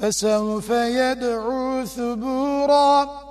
فسوف يدعو ثبورا.